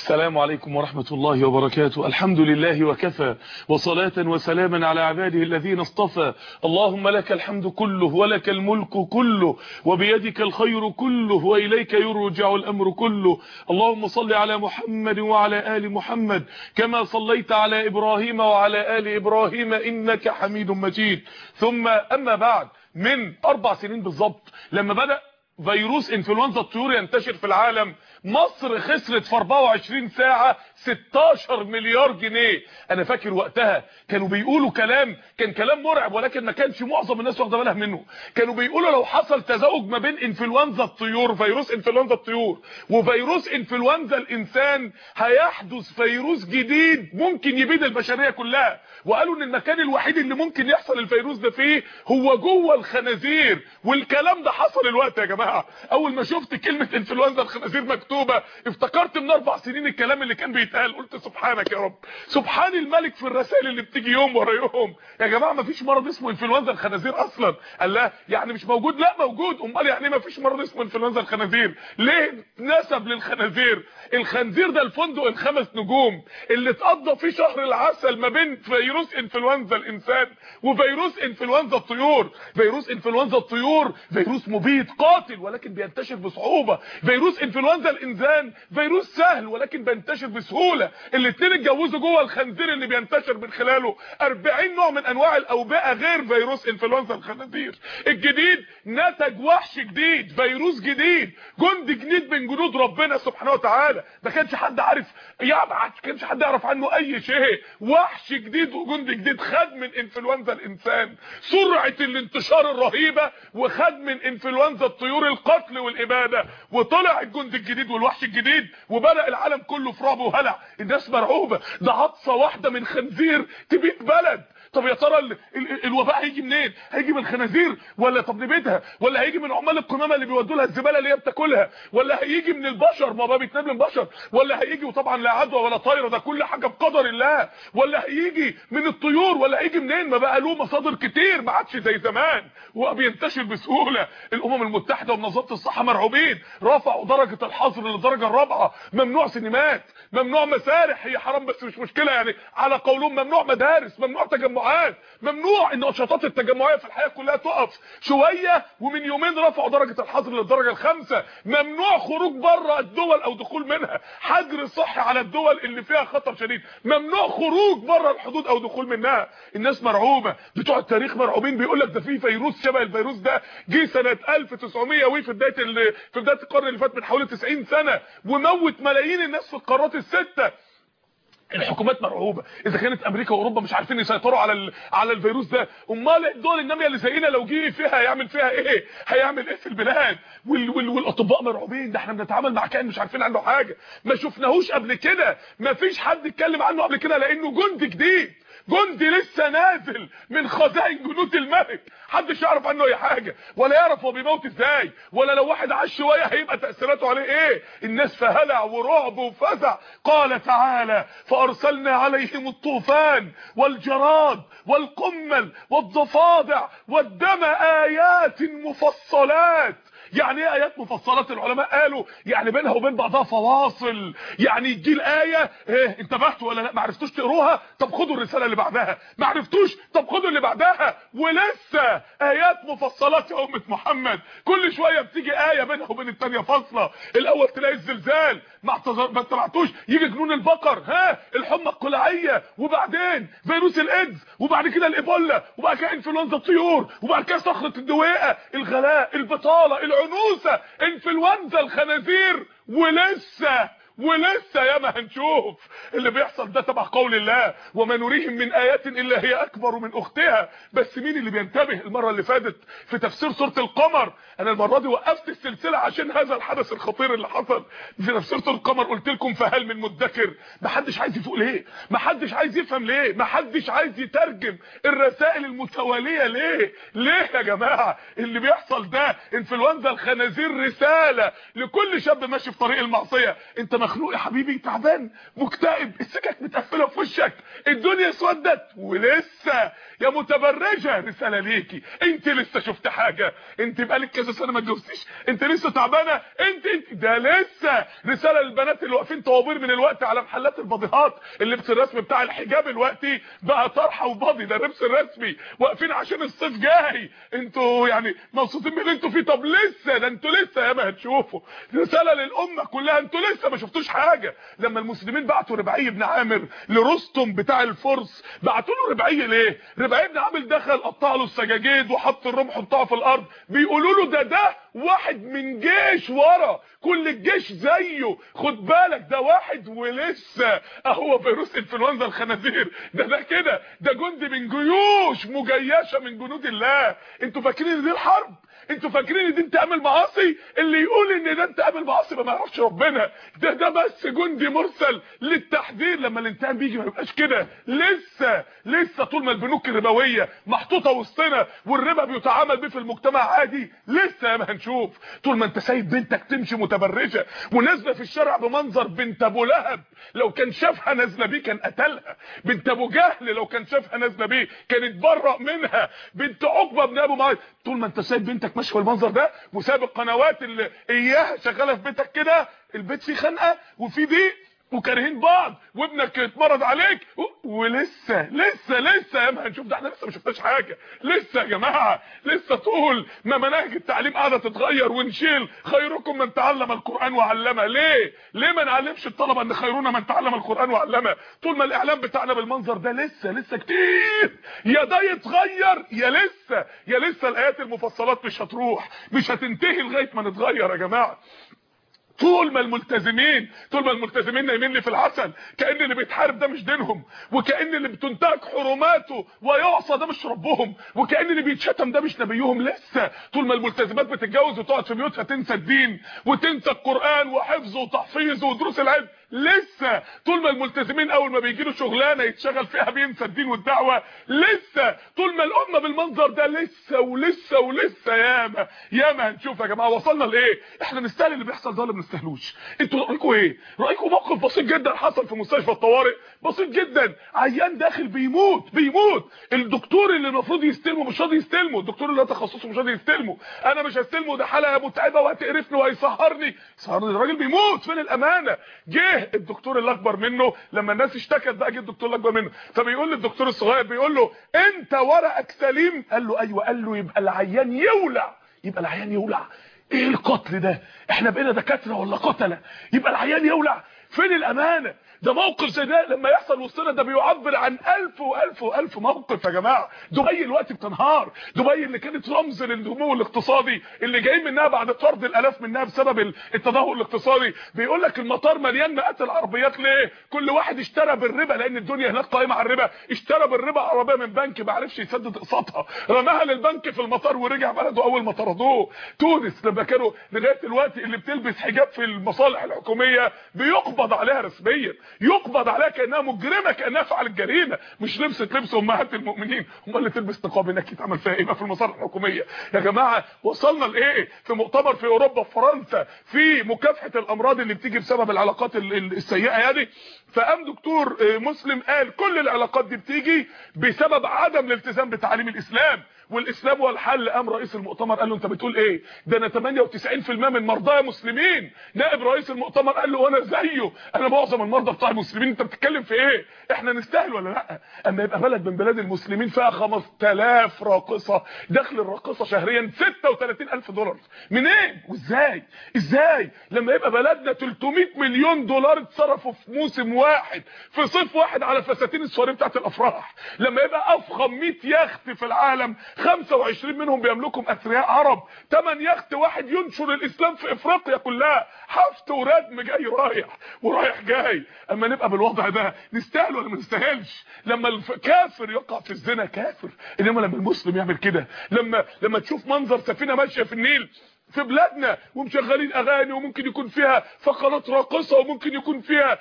السلام عليكم ورحمة الله وبركاته. الحمد لله وكفى وصلاة وسلاما على عباده الذين اصطفى. اللهم لك الحمد كله ولك الملك كله وبيدك الخير كله وإليك يرجع الأمر كله. اللهم صل على محمد وعلى آل محمد كما صليت على إبراهيم وعلى آل إبراهيم إنك حميد مجيد. ثم أما بعد من أربع سنين بالضبط لما بدأ فيروس إنفلونزا الطيور ينتشر في العالم مصر خسرت في 24 ساعة 16 مليار جنيه. أنا فاكر وقتها كانوا بيقولوا كلام كان كلام مرعب ولكن ما كانش معظم الناس واخدة بالها منه. كانوا بيقولوا لو حصل تزاوج ما بين إنفلونزا الطيور فيروس إنفلونزا الطيور وفيروس إنفلونزا الإنسان هيحدث فيروس جديد ممكن يبيد البشرية كلها. وقالوا إن المكان الوحيد اللي ممكن يحصل الفيروس ده فيه هو جوه الخنازير. والكلام ده حصل الوقت يا جماعة. أول ما شفت كلمة إنفلونزا الخنازير مكتوبه افتكرت من أربع سنين الكلام اللي كان بيتقال قلت سبحانك يا رب. سبحان الملك في الرسائل اللي بتيجي يوم ورا يوم. يا جماعة ما فيش مرض اسمه إنفلونزا الخنازير أصلا. قال لا يعني مش موجود؟ لا موجود. أمال يعني ما فيش مرض اسمه إنفلونزا الخنازير؟ ليه نسب للخنازير؟ الخنزير ده الفندق الخمس نجوم اللي اتقضى فيه شهر العسل ما بين فيروس إنفلونزا الإنسان وفيروس إنفلونزا الطيور. فيروس إنفلونزا الطيور فيروس مبيد قاتل ولكن بينتشر بصعوبة. فيروس إنفلونزا الانسان فيروس سهل ولكن بينتشر بسهولة. الاثنين اتجوزوا جوه الخنزير اللي بينتشر من خلاله. 40 نوع من أنواع الاوبئه غير فيروس إنفلونزا الخنازير الجديد نتج وحش جديد فيروس جديد. جند جديد من جنود ربنا سبحانه وتعالى. ما كانش حد عارف يعني ما كانش حد يعرف عنه أي شيء. وحش جديد وجند جديد خد من إنفلونزا الإنسان. سرعة الانتشار الرهيبة وخد من إنفلونزا الطيور القتل والإبادة. وطلع الجند الجديد والوحش الجديد وبدا العالم كله في رعب وهلع. الناس مرعوبة. ده عطسة واحدة من خنزير تبيد بلد. طب يا ترى ال... ال... الوباء هيجي منين؟ هيجي من الخنازير ولا طب نبيدها ولا هيجي من عمال القمامة اللي بيودوا لها الزبالة اللي هي بتاكلها؟ ولا هيجي من البشر؟ ما بقى من البشر ولا هيجي وطبعا لا عدوى ولا طايرة ده كل حاجة بقدر الله. ولا هيجي من الطيور؟ ولا هيجي منين؟ ما بقى له مصادر كتير ما عادش زي زمان. وبينتشر بسهولة. الأمم المتحدة ومنظمة الصحة مرعوبين. رفعوا درجة الحظر للدرجة الرابعة. ممنوع سينمات ممنوع مسارح. هي حرام بس مش مشكلة يعني. على قولهم ممنوع مدارس ممنوع تجمعات ممنوع إن نشاطات التجمعيه في الحياة كلها تقف. شوية ومن يومين رفعوا درجة الحظر للدرجة الخامسة. ممنوع خروج بره الدول أو دخول منها. حجر صحي على الدول اللي فيها خطر شديد. ممنوع خروج بره الحدود أو دخول منها. الناس مرعوبة. بتوع التاريخ مرعوبين. بيقول لك ده في فيروس شبه الفيروس ده. جه سنة 1900 وفي بداية في بداية القرن اللي فات من حوالي 90 سنة. وموت ملايين الناس في القارات الستة. الحكومات مرعوبة. إذا كانت أمريكا وأوروبا مش عارفين يسيطروا على ال... على الفيروس ده أمال الدول الناميه اللي زينا لو جه فيها هيعمل فيها إيه؟ هيعمل إيه في البلاد؟ وال... وال... والأطباء مرعوبين. ده إحنا بنتعامل مع كائن مش عارفين عنه حاجة. ما شفناهوش قبل كده. ما فيش حد اتكلم عنه قبل كده لأنه جند جديد. جندي لسه نازل من خزائن جنود الملك. محدش يعرف عنه أي حاجة ولا يعرف هو بيموت إزاي ولا لو واحد عاش شوية هيبقى تأثيراته عليه إيه. الناس في هلع ورعب وفزع. قال تعالى فأرسلنا عليهم الطوفان والجراد والقمل والضفادع والدم آيات مفصلات. يعني إيه آيات مفصلات العلماء قالوا؟ يعني بينها وبين بعضها فواصل. يعني يجي الآية إيه انتبهتوا ولا لأ؟ ما عرفتوش تقروها؟ طب خدوا الرسالة اللي بعدها. ما عرفتوش؟ طب خدوا اللي بعدها. ولسه آيات مفصلات يا أمة محمد. كل شوية بتيجي آية بينها وبين الثانية فاصلة. الأول تلاقي الزلزال. ما طلعتوش يجي جنون البقر. ها الحمى القلعية. وبعدين فيروس الايدز وبعد كده الإيبولا. وبعد كده إنفلونزا الطيور. وبعد كده صخرة الدويقه الغلاء البطالة العنوسه إنفلونزا الخنازير ولسه ولسه ياما هنشوف اللي بيحصل ده تبع قول الله وما نريهم من آيات إلا هي أكبر من أختها. بس مين اللي بينتبه المرة اللي فاتت في تفسير سورة القمر؟ أنا المرة دي وقفت السلسلة عشان هذا الحدث الخطير اللي حصل في تفسير سورة القمر. قلت لكم فهل من مدكر؟ محدش عايز يفوق ليه؟ محدش عايز يفهم ليه؟ محدش عايز يترجم الرسائل المتوالية ليه؟ ليه يا جماعة اللي بيحصل ده؟ إنفلونزا الخنازير رسالة لكل شاب ماشي في طريق المعصية. أنت ما مخلوق يا حبيبي تعبان مكتئب السكك متقفلة في وشك الدنيا اسودت ولسه يا متبرجة رسالة ليكي. انت لسه شفت حاجة؟ انت بقالك كذا سنة ما اتجوزتيش؟ انت لسه تعبانة؟ انت انت ده لسه رسالة للبنات اللي واقفين طوابير من الوقت على محلات الباضيهات اللبس الرسمي بتاع الحجاب الوقتي بقى طرحة وباضي ده اللبس الرسمي واقفين عشان الصيف جاي. أنتوا يعني مبسوطين من اللي أنتوا فيه؟ طب لسه؟ ده أنتوا لسه ياما هتشوفوا. رسالة للأمة كلها أنتوا لسه ما شفتوش حاجة. لما المسلمين بعتوا ربعي بن عامر لرستم بتاع الفرس بعتوا له ربعي ليه؟ ربعي بن عامر دخل قطع له السجاجيد وحط الرمح بتاعه في الأرض. بيقولوا له ده ده واحد من جيش ورا. كل الجيش زيه. خد بالك ده واحد ولسه. أهو فيروس إنفلونزا الخنازير. ده ده كده. ده جندي من جيوش مجيشة من جنود الله. أنتوا فاكرين دي الحرب؟ أنتوا فاكرين ان دي انتقام المعاصي اللي يقول ان ده انتقام المعاصي ما يعرفش ربنا. ده ده بس جندي مرسل للتحذير. لما الانتقام بيجي ما يبقاش كده. لسه لسه طول ما البنوك الربوية محطوطة وسطنا والربا بيتعامل بيه في المجتمع عادي لسه ما هنشوف. طول ما انت سايب بنتك تمشي متبرجة ونازلة في الشارع بمنظر بنت أبو لهب لو كان شافها نازلة بيه كان قتلها. بنت أبو جهل لو كان شافها نازلة بيه كان اتبرأ منها. بنت عقبة بن أبو معاذ. طول ما انت سايب بنتك ماشيه بالمنظر ده وساب القنوات اللي اياها شغالة في بيتك كده البيت فيه خنقة وفيه ضيق وكارهين بعض وابنك اتمرض عليك ولسه لسه لسه يا ما هنشوف ده إحنا لسه ما شفناش حاجة. لسه يا جماعة لسه طول ما مناهج التعليم قاعدة تتغير ونشيل خيركم من تعلم القرآن وعلمه. ليه؟ ليه ما نعلمش الطلبة إن خيرنا من تعلم القرآن وعلمه؟ طول ما الإعلام بتاعنا بالمنظر ده لسه لسه كتير. يا ده يتغير يا لسه يا لسه الآيات المفصلات مش هتروح مش هتنتهي لغاية ما نتغير يا جماعة. طول ما الملتزمين طول ما الملتزمين نايمين لي في العسل كأن اللي بيتحارب ده مش دينهم وكأن اللي بتنتهك حرماته ويعصى ده مش ربهم وكأن اللي بيتشتم ده مش نبيهم لسه. طول ما الملتزمات بتتجوز وتقعد في بيوتها تنسى الدين وتنسى القرآن وحفظه وتحفيظه ودروس العلم لسه طول ما الملتزمين أول ما بيجي له شغلانة يتشغل فيها بينسى الدين والدعوة لسه طول ما الأمة بالمنظر ده لسه ولسه ولسه ياما ياما هنشوف يا جماعة وصلنا لإيه؟ إحنا نستاهل اللي بيحصل ده ولا ما نستاهلوش أنتوا رأيكم إيه؟ رأيكم موقف بسيط جدا حصل في مستشفى الطوارئ؟ بسيط جدا. عيان داخل بيموت بيموت. الدكتور اللي المفروض يستلمه مش راضي يستلمه. الدكتور اللي تخصصه مش راضي يستلمه. أنا مش هستلمه ده حالة متعبة وهتقرفني وهيسهرني. سهرني. الراجل بيموت. فين الأمانة؟ جه الدكتور اللي اكبر منه لما الناس اشتكت بقى جه الدكتور اللي اكبر منه. فبيقول للدكتور الصغير بيقول له أنت ورقك سليم؟ قال له أيوه. قال له يبقى العيان يولع. يبقى العيان يولع. إيه القتل ده؟ إحنا بقينا دكاترة ولا قتلة؟ يبقى العيان يولع. فين الأمانة؟ ده موقف زي ده لما يحصل وسطنا ده بيعبر عن ألف وألف وألف موقف يا جماعة. دبي الوقت بتنهار. دبي اللي كانت رمز للنمو الاقتصادي اللي جاي منها بعد طرد الألاف منها بسبب التدهور الاقتصادي. بيقول لك المطار مليان مئات العربيات. ليه؟ كل واحد اشترى بالربا لأن الدنيا هناك قائمه على الربا. اشترى بالربا عربية من بنك ما عرفش يسدد اقساطها. رماها للبنك في المطار ورجع بلده أول ما طردوه. تونس لما كانوا لغاية دلوقتي اللي بتلبس حجاب في المصالح الحكومية بيقبض عليها رسميا. يقبض عليها كانها مجرمة كأنها فعلت جريمة. مش لبست لبس أمهات المؤمنين. امال اللي تلبس نقاب هناك يتعمل فيها إيه؟ في المصالح الحكومية. يا جماعة وصلنا لإيه؟ في مؤتمر في أوروبا في فرنسا في مكافحة الأمراض اللي بتيجي بسبب العلاقات السيئة يعني. فقام دكتور مسلم قال كل العلاقات دي بتيجي بسبب عدم الالتزام بتعاليم الإسلام. والإسلام هو الحل قام رئيس المؤتمر قال له أنت بتقول إيه؟ ده أنا 98% من مرضايا مسلمين. نائب رئيس المؤتمر قال له وأنا زيه. أنا معظم المرضى بتاع المسلمين. أنت بتتكلم في إيه؟ إحنا نستاهل ولا لأ؟ أما يبقى بلد من بلاد المسلمين فيها 5000 راقصة دخل الراقصة شهريا 36000 دولار. منين؟ وإزاي؟ إزاي؟ لما يبقى بلدنا 300 مليون دولار اتصرفوا في موسم واحد في صيف واحد على فساتين السواري بتاعت الأفراح. لما يبقى أفخم 100 يخت في العالم 25 منهم بيملكهم أثرياء عرب. 8 يخت واحد ينشر الإسلام في إفريقيا كلها. حفت وردم جاي رايح ورايح جاي. أما نبقى بالوضع ده نستاهل ولا ما نستاهلش؟ لما الكافر يقع في الزنا كافر. إنما لما المسلم يعمل كده لما لما تشوف منظر سفينة ماشية في النيل في بلادنا ومشغلين أغاني وممكن يكون فيها فقرات راقصة وممكن يكون فيها